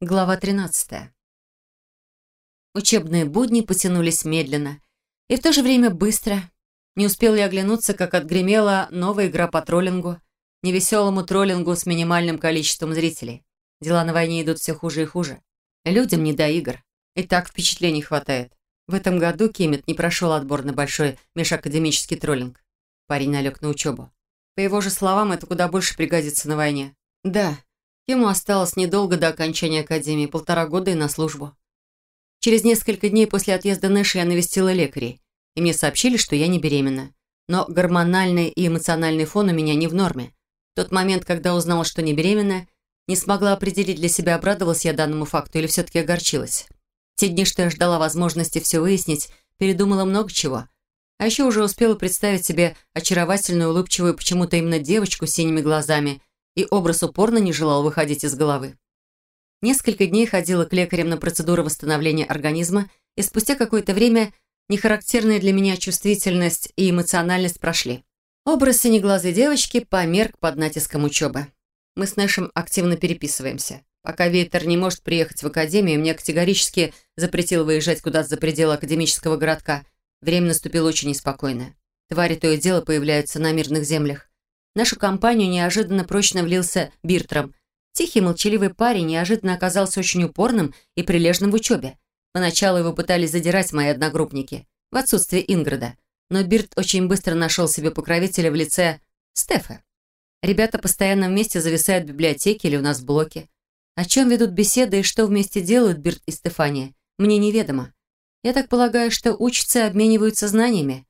Глава 13. Учебные будни потянулись медленно и в то же время быстро. Не успел я оглянуться, как отгремела новая игра по троллингу, невеселому троллингу с минимальным количеством зрителей. Дела на войне идут все хуже и хуже. Людям не до игр. И так впечатлений хватает. В этом году Кемет не прошел отбор на большой межакадемический троллинг. Парень налег на учебу. По его же словам, это куда больше пригодится на войне. Да, Ему осталось недолго до окончания академии, полтора года и на службу. Через несколько дней после отъезда Нэша я навестила лекарей, и мне сообщили, что я не беременна. Но гормональный и эмоциональный фон у меня не в норме. В тот момент, когда узнала, что не беременна, не смогла определить для себя, обрадовалась я данному факту или все-таки огорчилась. Те дни, что я ждала возможности все выяснить, передумала много чего. А еще уже успела представить себе очаровательную, улыбчивую, почему-то именно девочку с синими глазами – и образ упорно не желал выходить из головы. Несколько дней ходила к лекарям на процедуру восстановления организма, и спустя какое-то время нехарактерная для меня чувствительность и эмоциональность прошли. Образ синеглазой девочки померк под натиском учебы. Мы с Нэшем активно переписываемся. Пока Вейтер не может приехать в академию, мне категорически запретил выезжать куда-то за пределы академического городка. Время наступило очень неспокойное. Твари то и дело появляются на мирных землях нашу компанию неожиданно прочно влился Биртром. Тихий, молчаливый парень неожиданно оказался очень упорным и прилежным в учебе. Поначалу его пытались задирать мои одногруппники, в отсутствие Инграда. Но Бирт очень быстро нашел себе покровителя в лице Стефа. Ребята постоянно вместе зависают в библиотеке или у нас в блоке. О чем ведут беседы и что вместе делают Бирт и Стефания, мне неведомо. Я так полагаю, что учатся и обмениваются знаниями.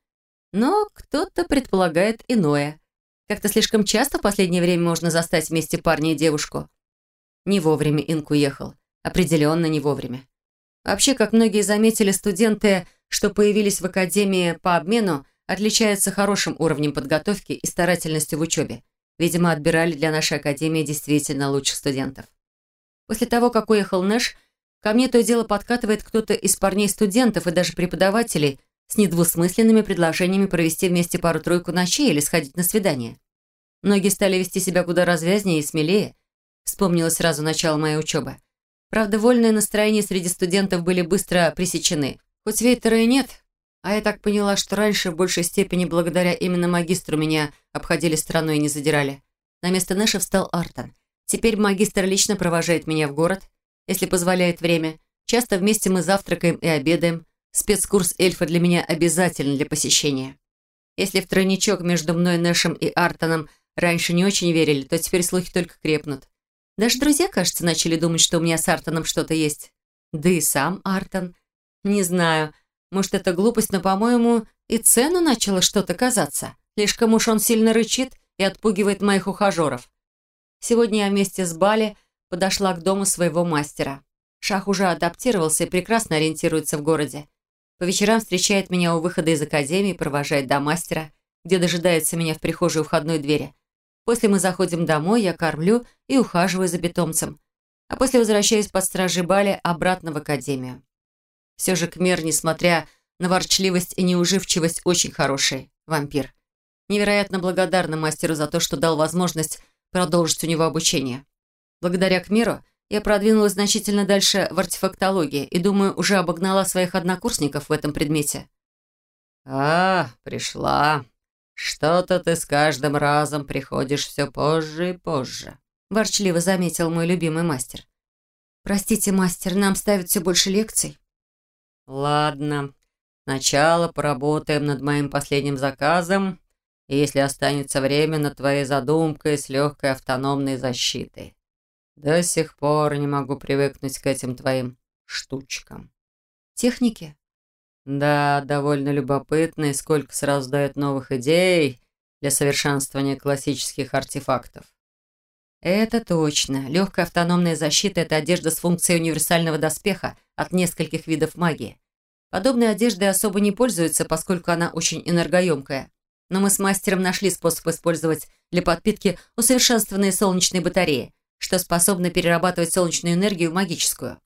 Но кто-то предполагает иное – как-то слишком часто в последнее время можно застать вместе парня и девушку. Не вовремя Инк уехал. Определенно не вовремя. Вообще, как многие заметили, студенты, что появились в академии по обмену, отличаются хорошим уровнем подготовки и старательностью в учебе. Видимо, отбирали для нашей академии действительно лучших студентов. После того, как уехал Нэш, ко мне то дело подкатывает кто-то из парней-студентов и даже преподавателей, с недвусмысленными предложениями провести вместе пару-тройку ночей или сходить на свидание. Многие стали вести себя куда развязнее и смелее. Вспомнилось сразу начало моей учебы. Правда, вольные настроения среди студентов были быстро пресечены. Хоть Вейтера и нет, а я так поняла, что раньше в большей степени благодаря именно магистру меня обходили стороной и не задирали. На место Нэша встал Артон. Теперь магистр лично провожает меня в город, если позволяет время. Часто вместе мы завтракаем и обедаем, Спецкурс эльфа для меня обязателен для посещения. Если в тройничок между мной, Нэшем и Артоном раньше не очень верили, то теперь слухи только крепнут. Даже друзья, кажется, начали думать, что у меня с Артоном что-то есть. Да и сам Артон. Не знаю, может, это глупость, но, по-моему, и цену начало что-то казаться. Слишком уж он сильно рычит и отпугивает моих ухажеров. Сегодня я вместе с Бали подошла к дому своего мастера. Шах уже адаптировался и прекрасно ориентируется в городе. По вечерам встречает меня у выхода из академии, провожает до мастера, где дожидается меня в прихожей у входной двери. После мы заходим домой, я кормлю и ухаживаю за питомцем. А после возвращаюсь под стражей Бали обратно в академию. Все же Кмер, несмотря на ворчливость и неуживчивость, очень хороший вампир. Невероятно благодарна мастеру за то, что дал возможность продолжить у него обучение. Благодаря Кмеру я продвинулась значительно дальше в артефактологии и, думаю, уже обогнала своих однокурсников в этом предмете. «А, пришла. Что-то ты с каждым разом приходишь все позже и позже», – ворчливо заметил мой любимый мастер. «Простите, мастер, нам ставят все больше лекций». «Ладно. Сначала поработаем над моим последним заказом, если останется время, над твоей задумкой с легкой автономной защитой. До сих пор не могу привыкнуть к этим твоим штучкам. Техники? Да, довольно любопытно, и сколько сразу дает новых идей для совершенствования классических артефактов. Это точно. Легкая автономная защита – это одежда с функцией универсального доспеха от нескольких видов магии. Подобной одеждой особо не пользуются, поскольку она очень энергоемкая. Но мы с мастером нашли способ использовать для подпитки усовершенствованные солнечные батареи – что способно перерабатывать солнечную энергию в магическую.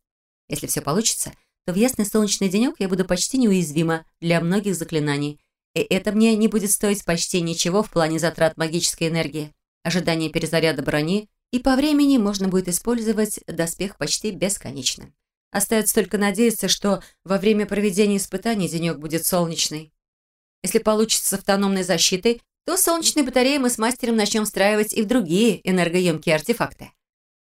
Если все получится, то в ясный солнечный денек я буду почти неуязвима для многих заклинаний, и это мне не будет стоить почти ничего в плане затрат магической энергии, ожидания перезаряда брони И по времени можно будет использовать доспех почти бесконечно. Остается только надеяться, что во время проведения испытаний денек будет солнечный. Если получится с автономной защитой, то солнечные батареи мы с мастером начнем встраивать и в другие энергоемкие артефакты.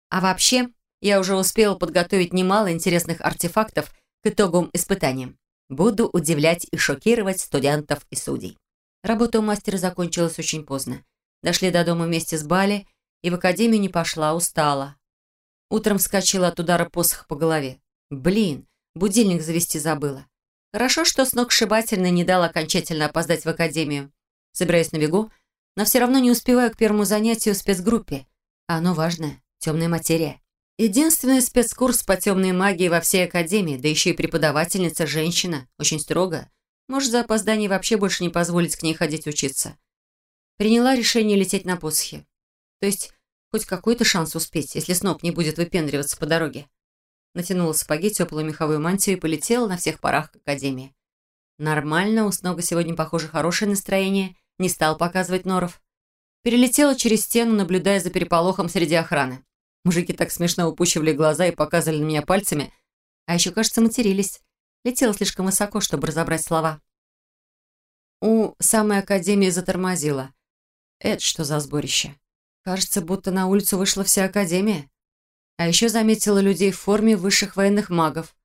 А вообще, я уже успела подготовить немало интересных артефактов к итоговым испытаниям. Буду удивлять и шокировать студентов и судей. Работа у мастера закончилась очень поздно. Дошли до дома вместе с Бали, и в академию не пошла, устала. Утром вскочила от удара посоха по голове. Блин, будильник завести забыла. Хорошо, что сногсшибательно не дал окончательно опоздать в академию. Собираюсь на бегу, но все равно не успеваю к первому занятию в спецгруппе. А оно важное. Темная материя. Единственный спецкурс по темной магии во всей академии, да еще и преподавательница женщина, очень строго. Может, за опоздание вообще больше не позволить к ней ходить учиться. Приняла решение лететь на посохе. То есть, хоть какой-то шанс успеть, если сноб не будет выпендриваться по дороге натянула сапоги, теплую меховую мантию и полетела на всех парах к академии. Нормально, у Снога сегодня, похоже, хорошее настроение, не стал показывать норов. Перелетела через стену, наблюдая за переполохом среди охраны. Мужики так смешно упучивали глаза и показывали на меня пальцами, а еще, кажется, матерились. Летела слишком высоко, чтобы разобрать слова. У самой академии затормозила. Это что за сборище? Кажется, будто на улицу вышла вся академия. А еще заметила людей в форме высших военных магов.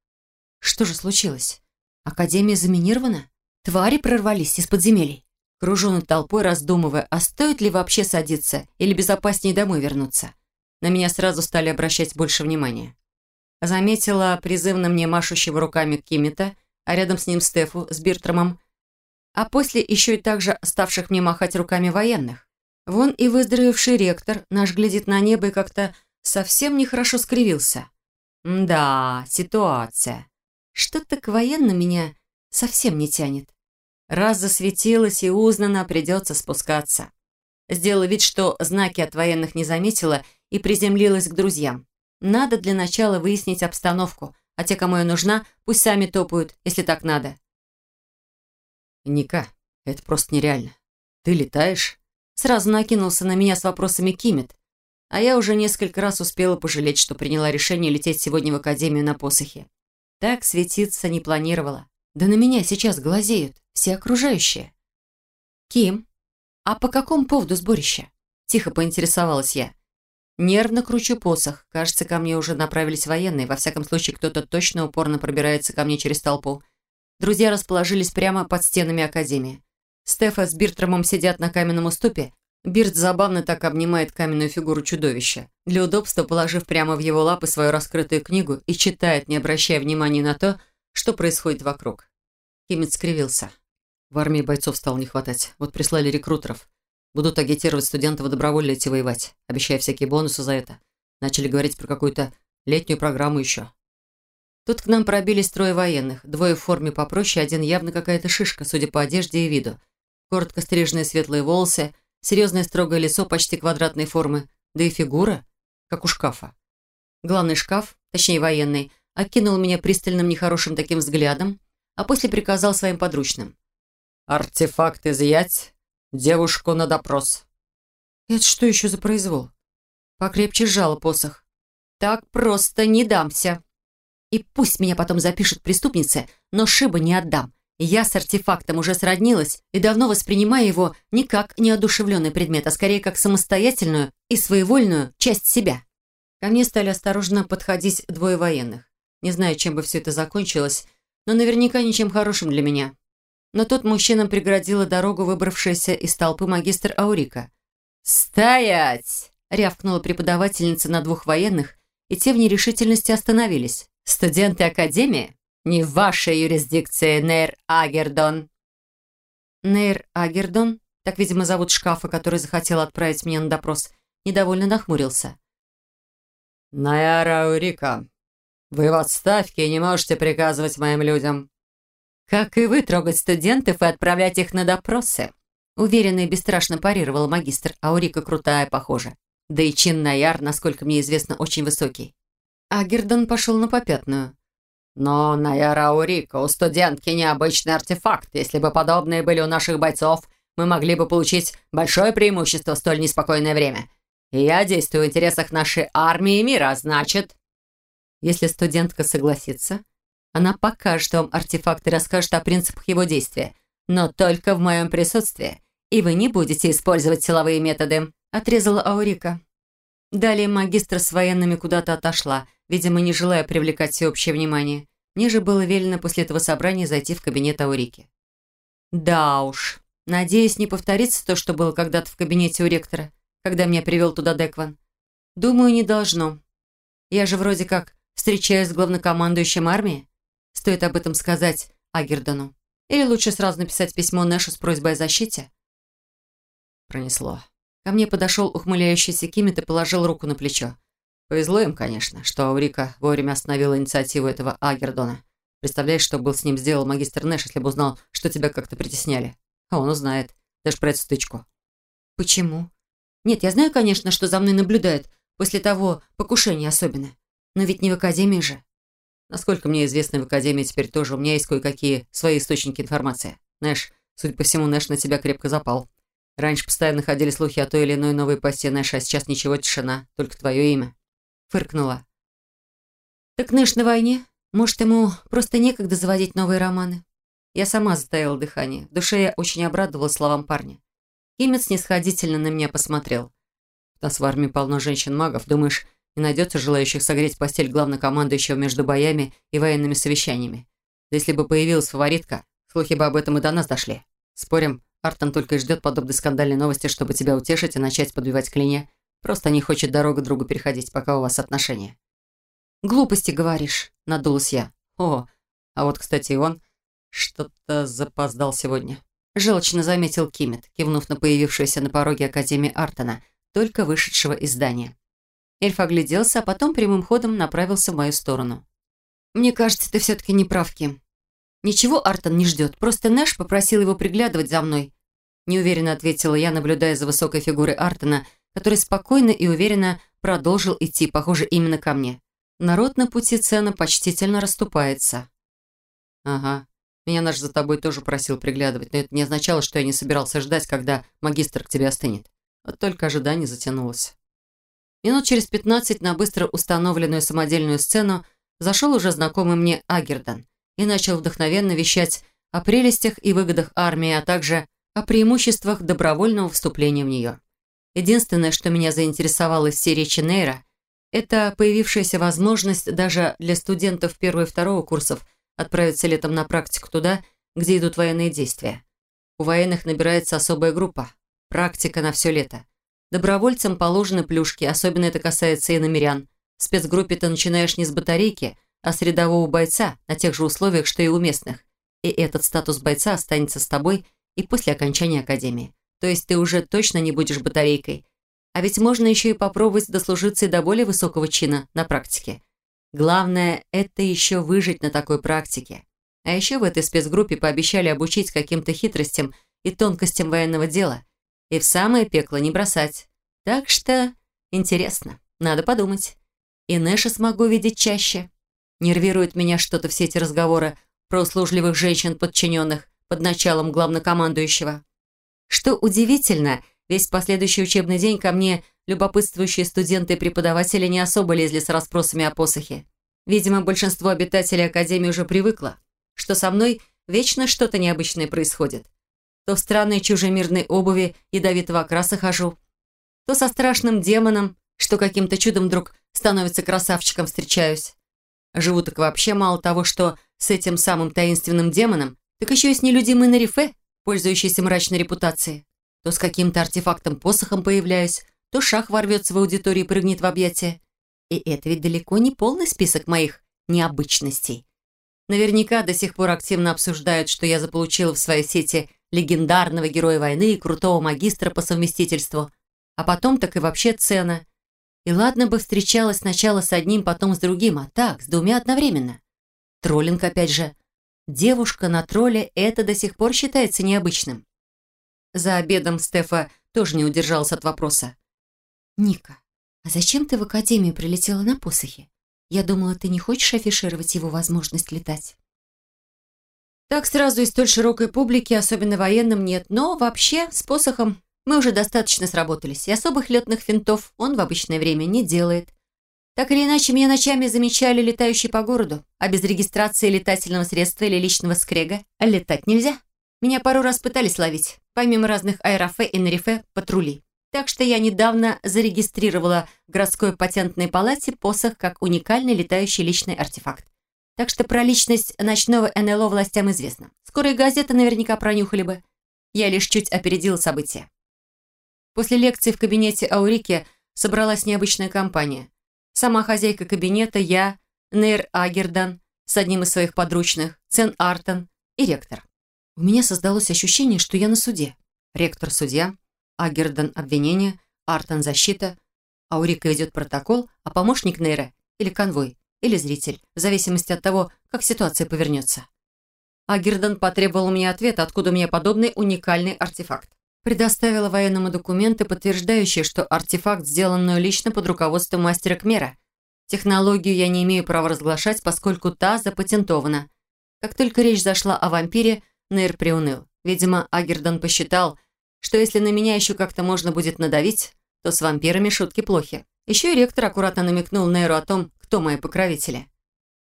Что же случилось? Академия заминирована? Твари прорвались из подземелий? Кружу над толпой, раздумывая, а стоит ли вообще садиться или безопаснее домой вернуться? На меня сразу стали обращать больше внимания. Заметила призывно мне машущего руками Кимита, а рядом с ним Стефу с Биртрамом, а после еще и также ставших мне махать руками военных. Вон и выздоровевший ректор наш глядит на небо и как-то совсем нехорошо скривился. Да, ситуация. Что-то к военным меня совсем не тянет. Раз засветилась и узнана, придется спускаться. Сделала вид, что знаки от военных не заметила и приземлилась к друзьям. Надо для начала выяснить обстановку, а те, кому я нужна, пусть сами топают, если так надо. «Ника, это просто нереально. Ты летаешь?» Сразу накинулся на меня с вопросами Кимит, а я уже несколько раз успела пожалеть, что приняла решение лететь сегодня в академию на посохе. Так светиться не планировала. Да на меня сейчас глазеют все окружающие. «Ким, а по какому поводу сборища?» Тихо поинтересовалась я. Нервно кручу посох. Кажется, ко мне уже направились военные. Во всяком случае, кто-то точно упорно пробирается ко мне через толпу. Друзья расположились прямо под стенами Академии. Стефа с Биртрамом сидят на каменном уступе, Бирд забавно так обнимает каменную фигуру чудовища, для удобства положив прямо в его лапы свою раскрытую книгу и читает, не обращая внимания на то, что происходит вокруг. Кимец скривился. В армии бойцов стало не хватать. Вот прислали рекрутеров. Будут агитировать студентов добровольно идти воевать, обещая всякие бонусы за это. Начали говорить про какую-то летнюю программу еще. Тут к нам пробились трое военных. Двое в форме попроще, один явно какая-то шишка, судя по одежде и виду. Коротко стриженные светлые волосы – Серьезное строгое лицо почти квадратной формы, да и фигура, как у шкафа. Главный шкаф, точнее военный, окинул меня пристальным нехорошим таким взглядом, а после приказал своим подручным. «Артефакт изъять, девушку на допрос». «Это что еще за произвол?» Покрепче сжала посох. «Так просто не дамся. И пусть меня потом запишут преступнице, но шиба не отдам. Я с артефактом уже сроднилась и давно воспринимаю его не как неодушевленный предмет, а скорее как самостоятельную и своевольную часть себя. Ко мне стали осторожно подходить двое военных. Не знаю, чем бы все это закончилось, но наверняка ничем хорошим для меня. Но тут мужчинам преградила дорогу выбравшаяся из толпы магистр Аурика. «Стоять!» — рявкнула преподавательница на двух военных, и те в нерешительности остановились. «Студенты Академии?» Не в вашей юрисдикции, Нейр Агердон». Нейр Агердон, так, видимо, зовут шкафа, который захотел отправить меня на допрос, недовольно нахмурился. «Найара Урика, вы в отставке и не можете приказывать моим людям». «Как и вы трогать студентов и отправлять их на допросы», уверенно и бесстрашно парировал магистр, а Урика крутая, похоже. Да и чин Наяр, насколько мне известно, очень высокий. Агердон пошел на попятную. Но на Яраурика у студентки необычный артефакт. Если бы подобные были у наших бойцов, мы могли бы получить большое преимущество в столь неспокойное время. И я действую в интересах нашей армии и мира, а значит...» Если студентка согласится, она покажет вам артефакт и расскажет о принципах его действия, но только в моем присутствии, и вы не будете использовать силовые методы», — отрезала Аурика. Далее магистр с военными куда-то отошла, видимо, не желая привлекать всеобщее внимание. Мне же было велено после этого собрания зайти в кабинет Аурики. Да уж, надеюсь, не повторится то, что было когда-то в кабинете у ректора, когда меня привел туда Декван. Думаю, не должно. Я же вроде как встречаюсь с главнокомандующим армии. Стоит об этом сказать Агердону. Или лучше сразу написать письмо Нэшу с просьбой о защите? Пронесло. Ко мне подошел ухмыляющийся Кимит и положил руку на плечо. Повезло им, конечно, что Аурика вовремя остановила инициативу этого Агердона. Представляешь, что был с ним сделал магистр Нэш, если бы узнал, что тебя как-то притесняли? А он узнает. Даже про эту стычку. Почему? Нет, я знаю, конечно, что за мной наблюдают. После того покушения особенно. Но ведь не в Академии же. Насколько мне известно, в Академии теперь тоже у меня есть кое-какие свои источники информации. Нэш, судя по всему, Нэш на тебя крепко запал. Раньше постоянно ходили слухи о той или иной новой посте Нэша, а сейчас ничего, тишина, только твое имя. Фыркнула. Так Нэш на войне. Может, ему просто некогда заводить новые романы. Я сама затаила дыхание. В душе я очень обрадовалась словам парня. Кимец снисходительно на меня посмотрел. У нас в армии полно женщин-магов. Думаешь, не найдется желающих согреть постель главнокомандующего между боями и военными совещаниями. Если бы появилась фаворитка, слухи бы об этом и до нас дошли. Спорим, Артон только и ждет подобной скандальной новости, чтобы тебя утешить и начать подбивать клинья. Просто не хочет дорогу другу переходить, пока у вас отношения. «Глупости говоришь», — надулась я. «О, а вот, кстати, и он что-то запоздал сегодня». Желчно заметил Кимет, кивнув на появившуюся на пороге Академии Артона, только вышедшего из здания. Эльф огляделся, а потом прямым ходом направился в мою сторону. «Мне кажется, ты все-таки не прав, Ким. Ничего Артон не ждет, просто Нэш попросил его приглядывать за мной». Неуверенно ответила я, наблюдая за высокой фигурой Артона, который спокойно и уверенно продолжил идти, похоже, именно ко мне. Народ на пути цена почтительно расступается. «Ага. Меня наш за тобой тоже просил приглядывать, но это не означало, что я не собирался ждать, когда магистр к тебе остынет. Вот только ожидание затянулось». Минут через пятнадцать на быстро установленную самодельную сцену зашел уже знакомый мне Агердан и начал вдохновенно вещать о прелестях и выгодах армии, а также о преимуществах добровольного вступления в нее. Единственное, что меня заинтересовало из всей речи Нейра, это появившаяся возможность даже для студентов первого и второго курсов отправиться летом на практику туда, где идут военные действия. У военных набирается особая группа. Практика на все лето. Добровольцам положены плюшки, особенно это касается и намерян. В спецгруппе ты начинаешь не с батарейки, а с рядового бойца, на тех же условиях, что и у местных. И этот статус бойца останется с тобой и после окончания академии. То есть ты уже точно не будешь батарейкой. А ведь можно еще и попробовать дослужиться и до более высокого чина на практике. Главное – это еще выжить на такой практике. А еще в этой спецгруппе пообещали обучить каким-то хитростям и тонкостям военного дела – и в самое пекло не бросать. Так что интересно, надо подумать. И Нэша смогу видеть чаще. Нервирует меня что-то все эти разговоры про услужливых женщин-подчиненных под началом главнокомандующего. Что удивительно, весь последующий учебный день ко мне любопытствующие студенты и преподаватели не особо лезли с расспросами о посохе. Видимо, большинство обитателей Академии уже привыкло, что со мной вечно что-то необычное происходит то в странной чужемирной обуви ядовитого окраса хожу, то со страшным демоном, что каким-то чудом вдруг становится красавчиком, встречаюсь. Живу так вообще мало того, что с этим самым таинственным демоном, так еще и с нелюдимой Нарифе, пользующейся мрачной репутацией. То с каким-то артефактом-посохом появляюсь, то шах ворвется в аудиторию и прыгнет в объятия. И это ведь далеко не полный список моих необычностей. Наверняка до сих пор активно обсуждают, что я заполучила в своей сети легендарного героя войны и крутого магистра по совместительству. А потом так и вообще цена. И ладно бы встречалась сначала с одним, потом с другим, а так, с двумя одновременно. Троллинг опять же. Девушка на тролле – это до сих пор считается необычным. За обедом Стефа тоже не удержался от вопроса. «Ника, а зачем ты в академию прилетела на посохе? Я думала, ты не хочешь афишировать его возможность летать». Так сразу и столь широкой публики, особенно военным, нет. Но вообще с посохом Мы уже достаточно сработались, и особых летных финтов он в обычное время не делает. Так или иначе, меня ночами замечали летающие по городу, а без регистрации летательного средства или личного скрега летать нельзя. Меня пару раз пытались ловить, помимо разных аэрофе и нарифе, патрули. Так что я недавно зарегистрировала в городской патентной палате посох как уникальный летающий личный артефакт. Так что про личность ночного НЛО властям известно. Скоро и газеты наверняка пронюхали бы. Я лишь чуть опередила события. После лекции в кабинете Аурики собралась необычная компания. Сама хозяйка кабинета, я, Нейр Агердан с одним из своих подручных, Цен Артон и ректор. У меня создалось ощущение, что я на суде. Ректор – судья, Агердан – обвинение, Артон – защита, Аурика ведет протокол, а помощник Нейра – или конвой, или зритель, в зависимости от того, как ситуация повернется. Агердан потребовал у меня ответа, откуда у меня подобный уникальный артефакт. Предоставила военному документы, подтверждающие, что артефакт сделан лично под руководством мастера Кмера. Технологию я не имею права разглашать, поскольку та запатентована. Как только речь зашла о вампире, Нейр приуныл. Видимо, Агердан посчитал, что если на меня еще как-то можно будет надавить, то с вампирами шутки плохи. Еще и ректор аккуратно намекнул Нейру о том, кто мои покровители.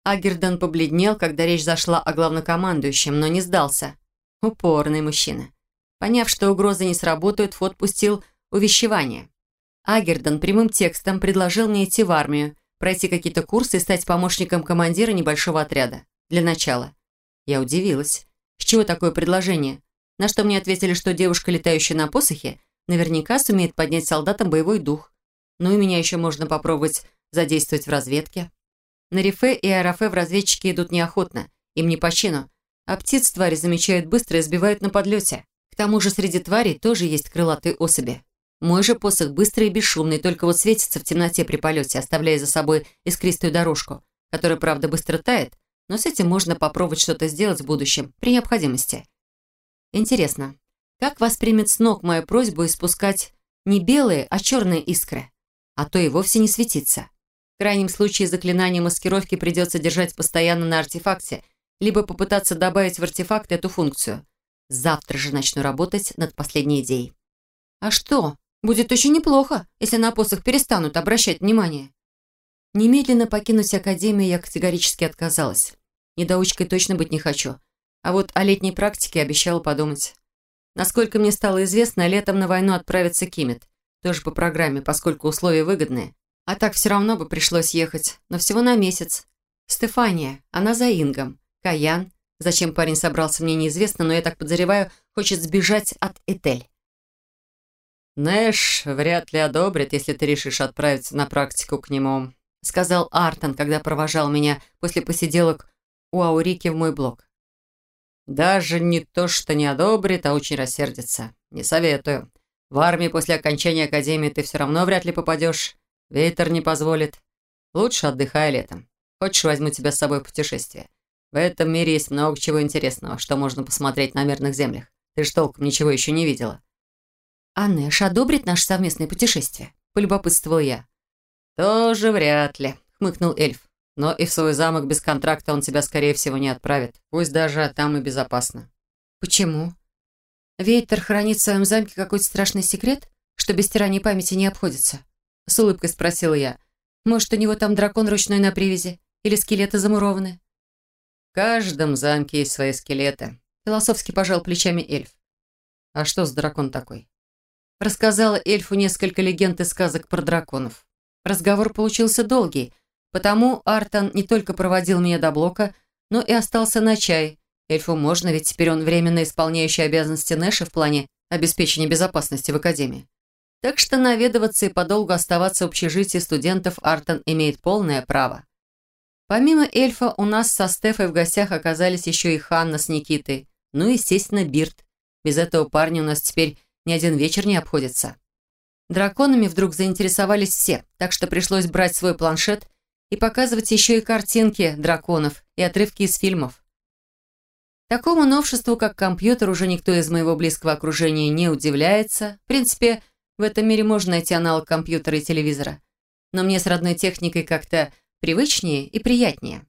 Агердан побледнел, когда речь зашла о главнокомандующем, но не сдался. Упорный мужчина. Поняв, что угрозы не сработают, Фот пустил увещевание. Агердон прямым текстом предложил мне идти в армию, пройти какие-то курсы и стать помощником командира небольшого отряда. Для начала. Я удивилась. С чего такое предложение? На что мне ответили, что девушка, летающая на посохе, наверняка сумеет поднять солдатам боевой дух. Ну и меня еще можно попробовать задействовать в разведке. На рифе и аэрофе в разведчики идут неохотно, им не по чину, а птиц твари замечают быстро и сбивают на подлете. К тому же среди тварей тоже есть крылатые особи. Мой же посох быстрый и бесшумный, только вот светится в темноте при полете, оставляя за собой искристую дорожку, которая, правда, быстро тает, но с этим можно попробовать что-то сделать в будущем, при необходимости. Интересно, как воспримет с ног мою просьбу испускать не белые, а черные искры? А то и вовсе не светиться. В крайнем случае заклинание маскировки придется держать постоянно на артефакте, либо попытаться добавить в артефакт эту функцию – Завтра же начну работать над последней идеей. А что? Будет очень неплохо, если на посох перестанут обращать внимание. Немедленно покинуть академию я категорически отказалась. Недоучкой точно быть не хочу. А вот о летней практике обещала подумать. Насколько мне стало известно, летом на войну отправится Кимет. Тоже по программе, поскольку условия выгодные. А так все равно бы пришлось ехать, но всего на месяц. Стефания, она за Ингом. Каян, Зачем парень собрался, мне неизвестно, но я так подозреваю, хочет сбежать от Этель. «Нэш вряд ли одобрит, если ты решишь отправиться на практику к нему», сказал Артон, когда провожал меня после посиделок у Аурики в мой блог. «Даже не то, что не одобрит, а очень рассердится. Не советую. В армии после окончания академии ты все равно вряд ли попадешь. Ветер не позволит. Лучше отдыхай летом. Хочешь, возьму тебя с собой в путешествие. В этом мире есть много чего интересного, что можно посмотреть на мирных землях. Ты ж толком ничего еще не видела». «А Нэш одобрит наше совместное путешествие?» – полюбопытствовал я. «Тоже вряд ли», – хмыкнул эльф. «Но и в свой замок без контракта он тебя, скорее всего, не отправит. Пусть даже там и безопасно». «Почему? Вейтер хранит в своем замке какой-то страшный секрет, что без стирания памяти не обходится?» С улыбкой спросила я. «Может, у него там дракон ручной на привязи? Или скелеты замурованы?» В каждом замке есть свои скелеты. Философски пожал плечами эльф. А что с дракон такой? Рассказала эльфу несколько легенд и сказок про драконов. Разговор получился долгий, потому Артон не только проводил меня до блока, но и остался на чай. Эльфу можно, ведь теперь он временно исполняющий обязанности Нэша в плане обеспечения безопасности в Академии. Так что наведываться и подолгу оставаться в общежитии студентов Артон имеет полное право. Помимо эльфа, у нас со Стефой в гостях оказались еще и Ханна с Никитой. Ну и, естественно, Бирт. Без этого парня у нас теперь ни один вечер не обходится. Драконами вдруг заинтересовались все, так что пришлось брать свой планшет и показывать еще и картинки драконов и отрывки из фильмов. Такому новшеству, как компьютер, уже никто из моего близкого окружения не удивляется. В принципе, в этом мире можно найти аналог компьютера и телевизора. Но мне с родной техникой как-то привычнее и приятнее.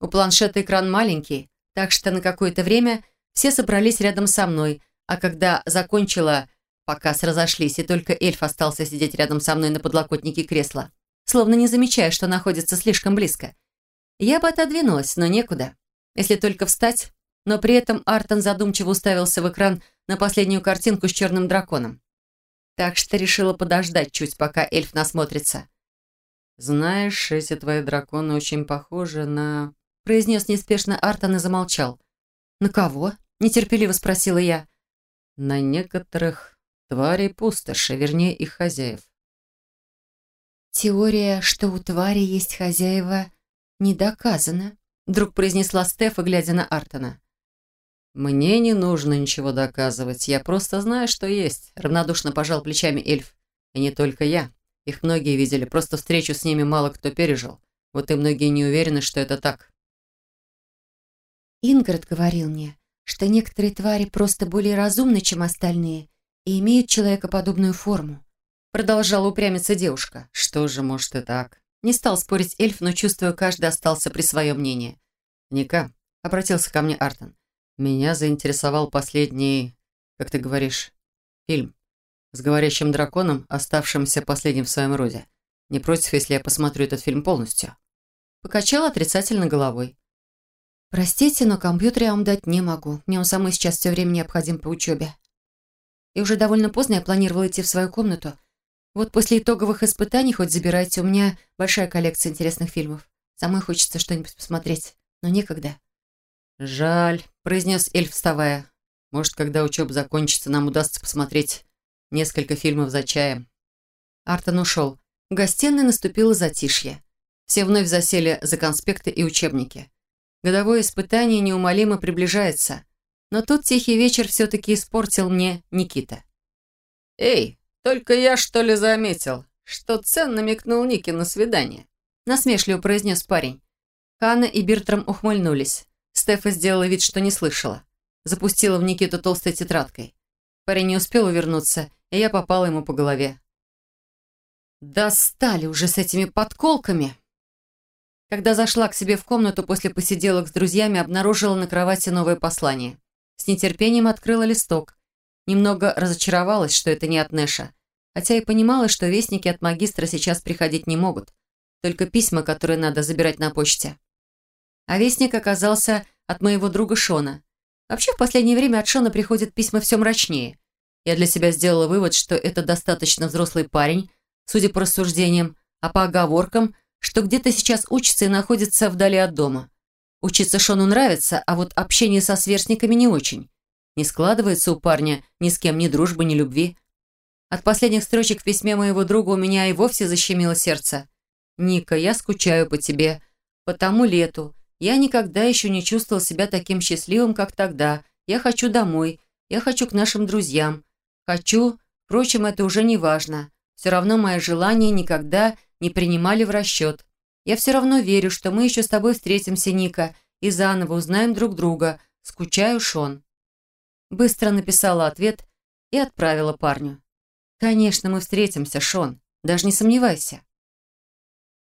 У планшета экран маленький, так что на какое-то время все собрались рядом со мной, а когда закончила показ разошлись, и только эльф остался сидеть рядом со мной на подлокотнике кресла, словно не замечая, что находится слишком близко. Я бы отодвинулась, но некуда. Если только встать, но при этом Артон задумчиво уставился в экран на последнюю картинку с черным драконом. Так что решила подождать чуть, пока эльф насмотрится. «Знаешь, эти твои драконы очень похожи на...» произнес неспешно Артон и замолчал. «На кого?» – нетерпеливо спросила я. «На некоторых тварей пустоши, вернее, их хозяев». «Теория, что у твари есть хозяева, не доказана», – вдруг произнесла Стефа, глядя на Артона. «Мне не нужно ничего доказывать, я просто знаю, что есть», – равнодушно пожал плечами эльф. «И не только я. Их многие видели, просто встречу с ними мало кто пережил. Вот и многие не уверены, что это так». Инград говорил мне, что некоторые твари просто более разумны, чем остальные, и имеют человекоподобную форму. Продолжала упрямиться девушка. Что же, может и так. Не стал спорить эльф, но чувствую, каждый остался при своем мнении. «Ника», — обратился ко мне Артон, — «меня заинтересовал последний, как ты говоришь, фильм с говорящим драконом, оставшимся последним в своем роде. Не против, если я посмотрю этот фильм полностью?» Покачал отрицательно головой. «Простите, но компьютер я вам дать не могу. Мне он самой сейчас все время необходим по учебе. И уже довольно поздно я планировала идти в свою комнату. Вот после итоговых испытаний хоть забирайте, у меня большая коллекция интересных фильмов. Самой хочется что-нибудь посмотреть, но некогда». «Жаль», — произнес эльф, вставая. «Может, когда учеба закончится, нам удастся посмотреть несколько фильмов за чаем». Артон ушел. В гостиной наступило затишье. Все вновь засели за конспекты и учебники. Годовое испытание неумолимо приближается. Но тут тихий вечер все-таки испортил мне Никита. «Эй, только я что ли заметил, что Цен намекнул Нике на свидание?» Насмешливо произнес парень. Ханна и Биртрам ухмыльнулись. Стефа сделала вид, что не слышала. Запустила в Никиту толстой тетрадкой. Парень не успел увернуться, и я попала ему по голове. «Достали уже с этими подколками!» Когда зашла к себе в комнату после посиделок с друзьями, обнаружила на кровати новое послание. С нетерпением открыла листок. Немного разочаровалась, что это не от Нэша. Хотя и понимала, что вестники от магистра сейчас приходить не могут. Только письма, которые надо забирать на почте. А вестник оказался от моего друга Шона. Вообще, в последнее время от Шона приходят письма все мрачнее. Я для себя сделала вывод, что это достаточно взрослый парень, судя по рассуждениям, а по оговоркам – что где-то сейчас учится и находится вдали от дома. Учиться Шону нравится, а вот общение со сверстниками не очень. Не складывается у парня ни с кем ни дружбы, ни любви. От последних строчек в письме моего друга у меня и вовсе защемило сердце. «Ника, я скучаю по тебе. По тому лету. Я никогда еще не чувствовал себя таким счастливым, как тогда. Я хочу домой. Я хочу к нашим друзьям. Хочу, впрочем, это уже не важно. Все равно мои желания никогда не принимали в расчет. Я все равно верю, что мы еще с тобой встретимся, Ника, и заново узнаем друг друга. Скучаю, Шон». Быстро написала ответ и отправила парню. «Конечно, мы встретимся, Шон. Даже не сомневайся».